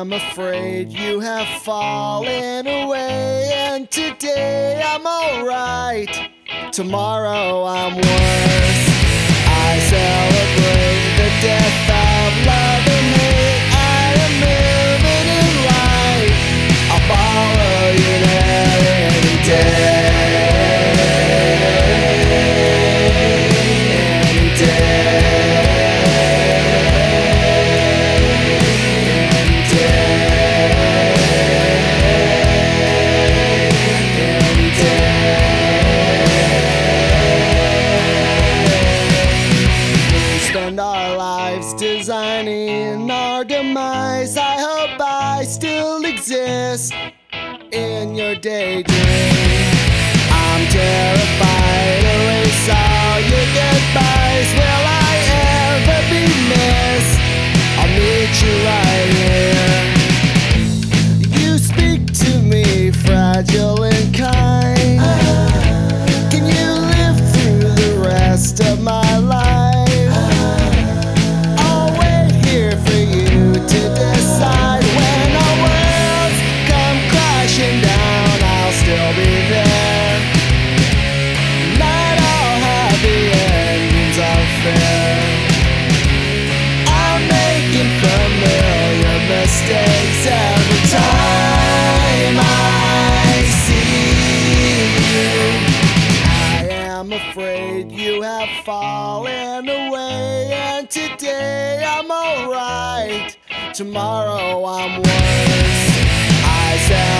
am afraid you have fallen away, and today I'm alright. Tomorrow I'm worse. our demise. I hope I still exist in your daydream. I'm terrified. Erase all your goodbyes. Will I ever be missed? I'll meet you right here. You speak to me, fragile. afraid you have fallen away. And today I'm alright, tomorrow I'm worse. I said.